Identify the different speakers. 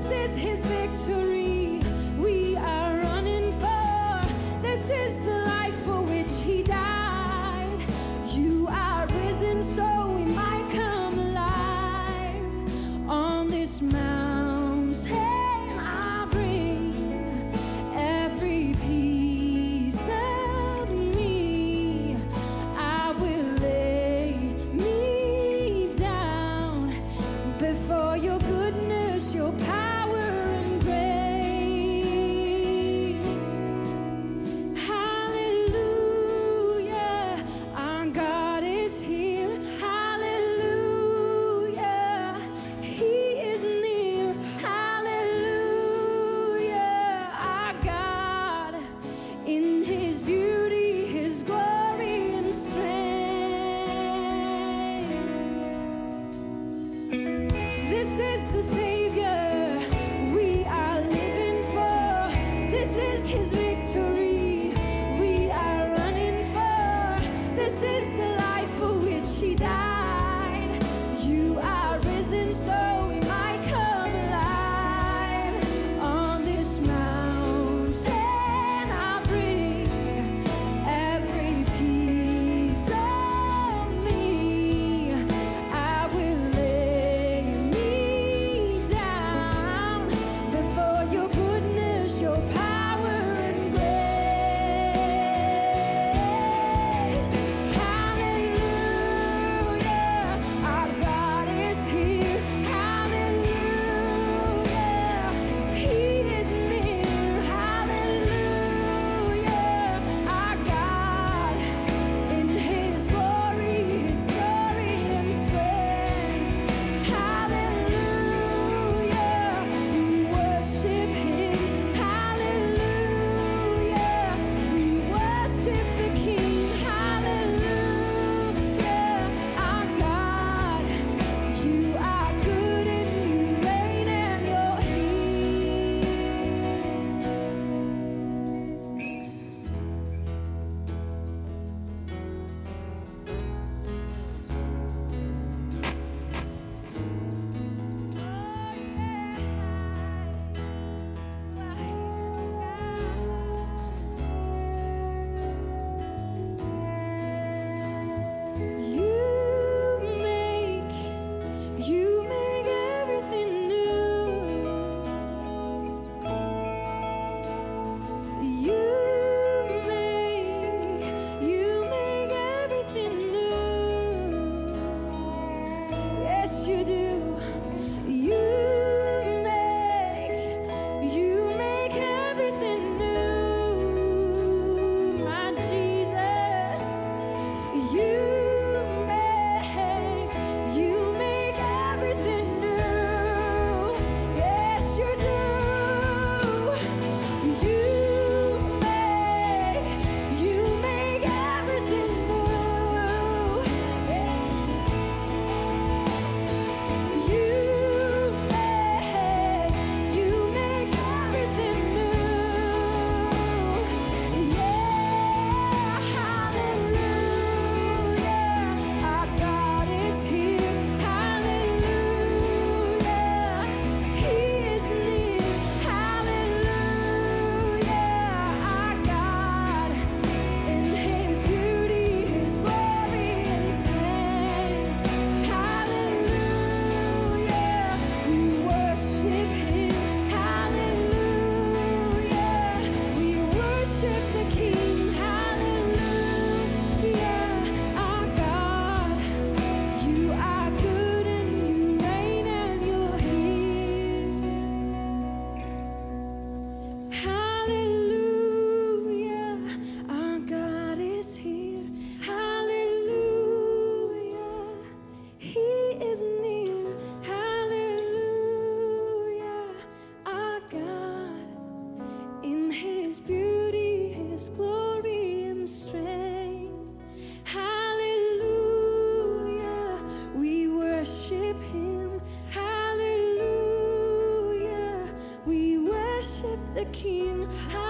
Speaker 1: This is his victory we are running for. This is the life for which he died. You are risen, so we might. is the same. 하나님.